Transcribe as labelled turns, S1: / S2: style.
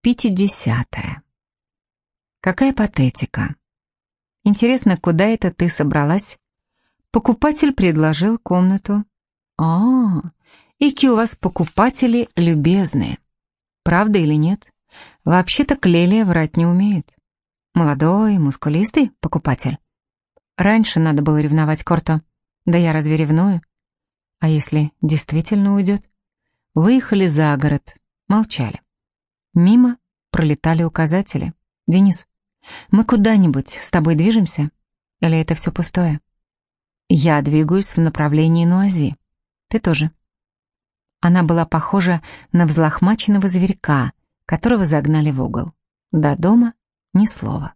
S1: Пятидесятая. Какая патетика. Интересно, куда это ты собралась? Покупатель предложил комнату. А, ики у вас покупатели любезные. Правда или нет? Вообще-то Клелия врать не умеет. Молодой, мускулистый покупатель. Раньше надо было ревновать Корто. Да я разве ревную? А если действительно уйдет? Выехали за город, молчали. Мимо пролетали указатели. «Денис, мы куда-нибудь с тобой движемся? Или это все пустое?» «Я двигаюсь в направлении Нуази. Ты тоже». Она была похожа на взлохмаченного зверька, которого загнали в угол. До дома ни слова.